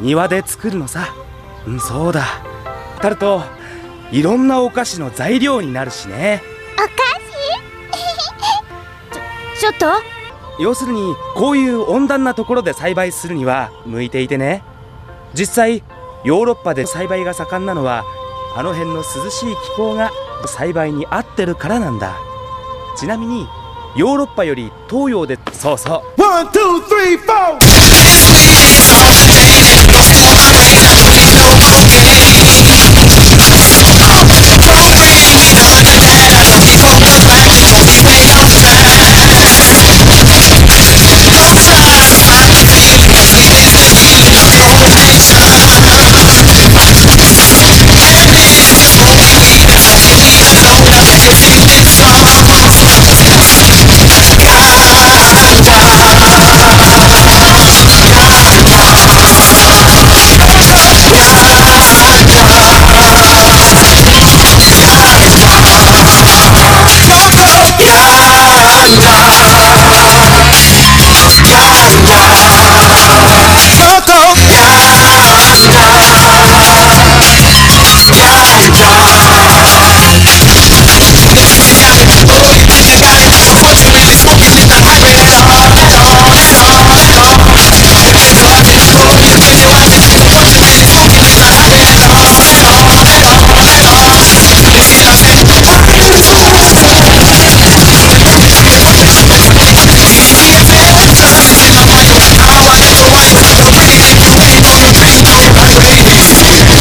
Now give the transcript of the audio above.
庭で作るのさ。うんそうだ。タルトいろんなお菓子の材料になるしね。お菓子？ちょちょっと？要するにこういう温暖なところで栽培するには向いていてね。実際ヨーロッパで栽培が盛んなのはあの辺の涼しい気候が栽培に合ってるからなんだ。ちなみにヨーロッパより東洋でそうそう。One, two, three, Thank.